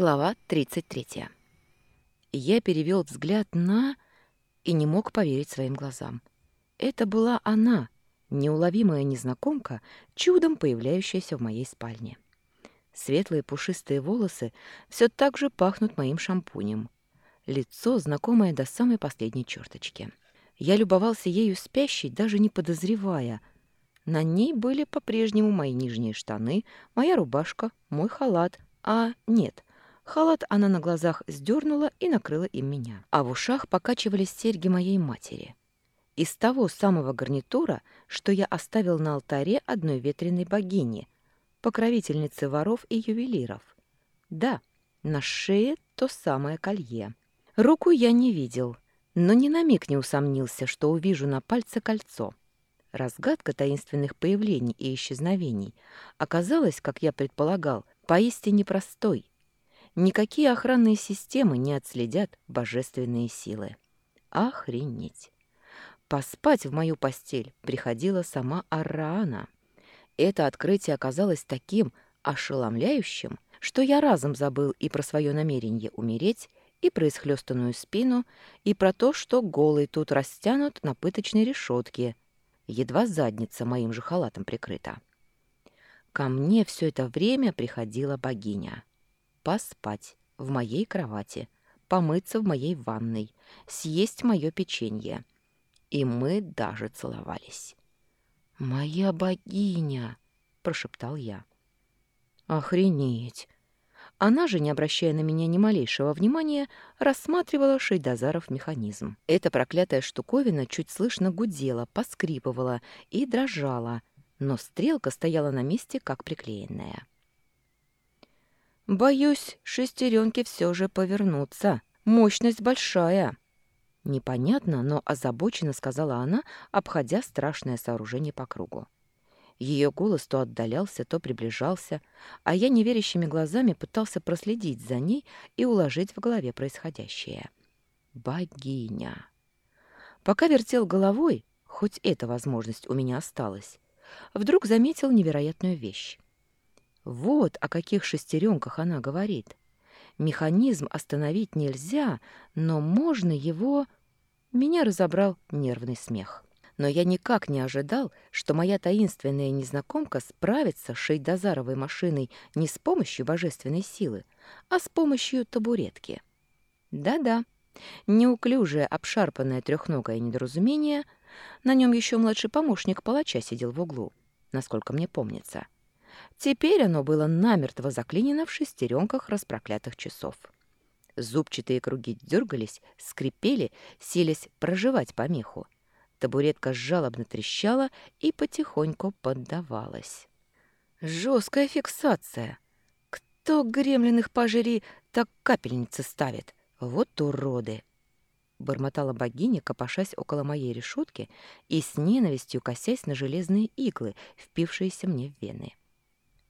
Глава 33. Я перевел взгляд на... и не мог поверить своим глазам. Это была она, неуловимая незнакомка, чудом появляющаяся в моей спальне. Светлые пушистые волосы все так же пахнут моим шампунем. Лицо, знакомое до самой последней черточки. Я любовался ею спящей, даже не подозревая. На ней были по-прежнему мои нижние штаны, моя рубашка, мой халат. А нет, Халат она на глазах сдернула и накрыла им меня. А в ушах покачивались серьги моей матери. Из того самого гарнитура, что я оставил на алтаре одной ветреной богини, покровительницы воров и ювелиров. Да, на шее то самое колье. Руку я не видел, но ни на миг не усомнился, что увижу на пальце кольцо. Разгадка таинственных появлений и исчезновений оказалась, как я предполагал, поистине простой — Никакие охранные системы не отследят божественные силы. Охренеть! Поспать в мою постель приходила сама Арраана. Это открытие оказалось таким ошеломляющим, что я разом забыл и про свое намерение умереть, и про исхлёстанную спину, и про то, что голый тут растянут на пыточной решетке, едва задница моим же халатом прикрыта. Ко мне все это время приходила богиня поспать в моей кровати, помыться в моей ванной, съесть мое печенье. И мы даже целовались. «Моя богиня!» — прошептал я. «Охренеть!» Она же, не обращая на меня ни малейшего внимания, рассматривала Шейдазаров механизм. Эта проклятая штуковина чуть слышно гудела, поскрипывала и дрожала, но стрелка стояла на месте, как приклеенная. Боюсь, шестеренки все же повернутся. Мощность большая. Непонятно, но озабоченно сказала она, обходя страшное сооружение по кругу. Ее голос то отдалялся, то приближался, а я неверящими глазами пытался проследить за ней и уложить в голове происходящее. Богиня. Пока вертел головой, хоть эта возможность у меня осталась, вдруг заметил невероятную вещь. Вот о каких шестеренках она говорит. Механизм остановить нельзя, но можно его... Меня разобрал нервный смех. Но я никак не ожидал, что моя таинственная незнакомка справится с шейдозаровой машиной не с помощью божественной силы, а с помощью табуретки. Да-да, неуклюжее, обшарпанное трехногое недоразумение, на нем еще младший помощник палача сидел в углу, насколько мне помнится — Теперь оно было намертво заклинено в шестеренках распроклятых часов. Зубчатые круги дергались, скрипели, сились проживать помеху. Табуретка жалобно трещала и потихоньку поддавалась. Жесткая фиксация. Кто гремлиных пожери так капельницы ставит? Вот уроды! Бормотала богиня, копошась около моей решетки и с ненавистью косясь на железные иглы, впившиеся мне в вены.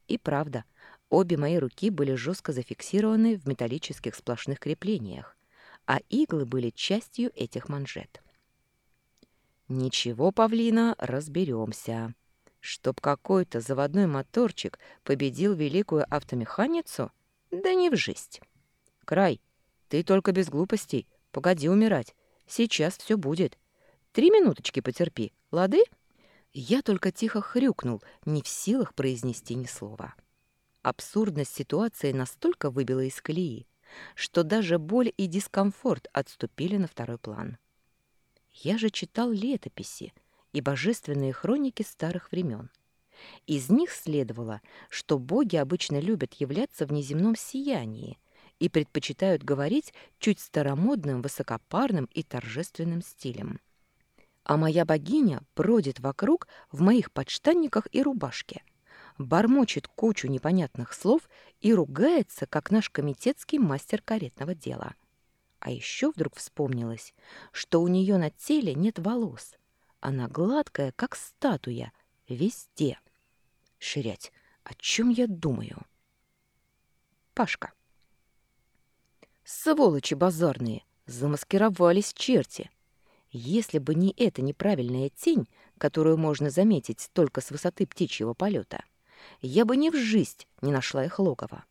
И правда, обе мои руки были жестко зафиксированы в металлических сплошных креплениях, а иглы были частью этих манжет. «Ничего, Павлина, разберемся. Чтоб какой-то заводной моторчик победил великую автомеханицу? Да не в жизнь. Край, ты только без глупостей, погоди умирать. Сейчас все будет. Три минуточки потерпи, лады?» Я только тихо хрюкнул, не в силах произнести ни слова. Абсурдность ситуации настолько выбила из колеи, что даже боль и дискомфорт отступили на второй план. Я же читал летописи и божественные хроники старых времен. Из них следовало, что боги обычно любят являться в неземном сиянии и предпочитают говорить чуть старомодным, высокопарным и торжественным стилем а моя богиня бродит вокруг в моих подштанниках и рубашке, бормочет кучу непонятных слов и ругается, как наш комитетский мастер каретного дела. А еще вдруг вспомнилось, что у нее на теле нет волос. Она гладкая, как статуя, везде. Ширять, о чем я думаю? Пашка. Сволочи базарные, замаскировались черти. Если бы не эта неправильная тень, которую можно заметить только с высоты птичьего полета, я бы ни в жизнь не нашла их логово.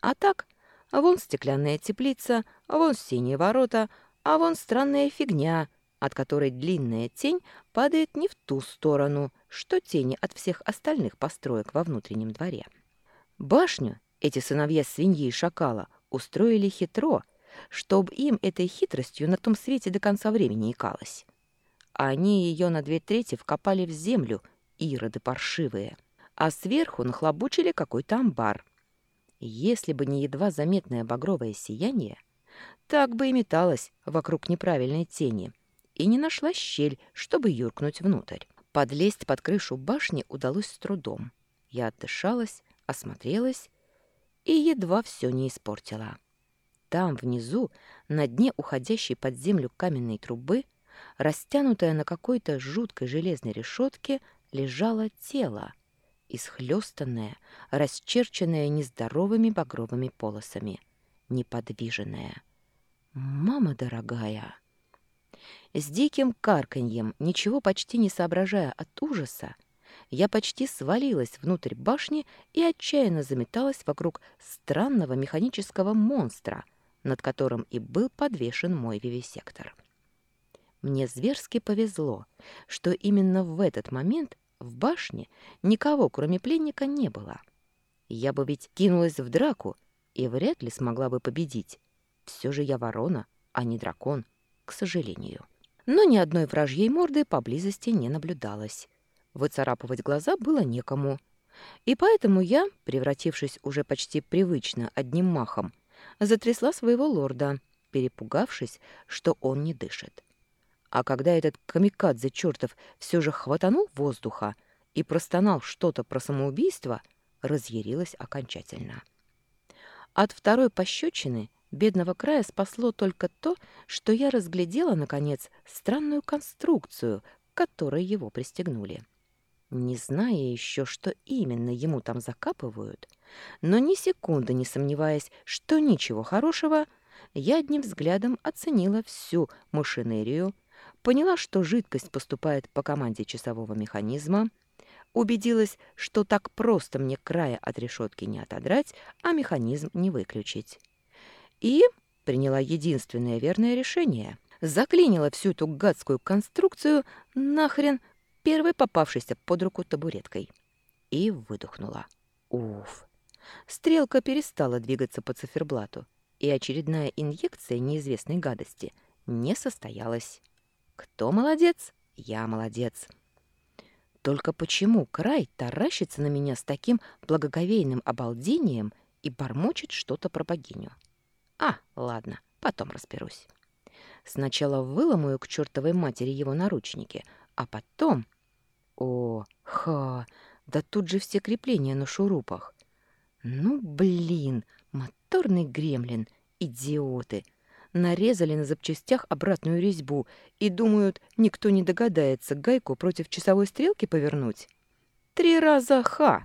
А так, вон стеклянная теплица, вон синие ворота, а вон странная фигня, от которой длинная тень падает не в ту сторону, что тени от всех остальных построек во внутреннем дворе. Башню эти сыновья свиньи и шакала устроили хитро, чтобы им этой хитростью на том свете до конца времени икалось. Они ее на две трети вкопали в землю, ироды паршивые, а сверху нахлобучили какой-то амбар. Если бы не едва заметное багровое сияние, так бы и металась вокруг неправильной тени и не нашла щель, чтобы юркнуть внутрь. Подлезть под крышу башни удалось с трудом. Я отдышалась, осмотрелась и едва все не испортила. Там, внизу, на дне уходящей под землю каменной трубы, растянутое на какой-то жуткой железной решетке, лежало тело, исхлёстанное, расчерченное нездоровыми багровыми полосами, неподвиженное. «Мама дорогая!» С диким карканьем, ничего почти не соображая от ужаса, я почти свалилась внутрь башни и отчаянно заметалась вокруг странного механического монстра, над которым и был подвешен мой вивисектор. Мне зверски повезло, что именно в этот момент в башне никого, кроме пленника, не было. Я бы ведь кинулась в драку и вряд ли смогла бы победить. Все же я ворона, а не дракон, к сожалению. Но ни одной вражьей морды поблизости не наблюдалось. Выцарапывать глаза было некому. И поэтому я, превратившись уже почти привычно одним махом, затрясла своего лорда, перепугавшись, что он не дышит. А когда этот камикадзе чертов все же хватанул воздуха и простонал что-то про самоубийство, разъярилась окончательно. От второй пощечины бедного края спасло только то, что я разглядела, наконец, странную конструкцию, к которой его пристегнули не зная еще, что именно ему там закапывают, но ни секунды не сомневаясь, что ничего хорошего, я одним взглядом оценила всю машинерию, поняла, что жидкость поступает по команде часового механизма, убедилась, что так просто мне края от решетки не отодрать, а механизм не выключить. И приняла единственное верное решение. Заклинила всю эту гадскую конструкцию нахрен первой попавшейся под руку табуреткой. И выдохнула. Уф! Стрелка перестала двигаться по циферблату, и очередная инъекция неизвестной гадости не состоялась. Кто молодец? Я молодец. Только почему край таращится на меня с таким благоговейным обалдением и бормочет что-то про богиню? А, ладно, потом разберусь. Сначала выломаю к чертовой матери его наручники — а потом... О, ха, да тут же все крепления на шурупах. Ну, блин, моторный гремлин, идиоты. Нарезали на запчастях обратную резьбу и думают, никто не догадается гайку против часовой стрелки повернуть. Три раза ха!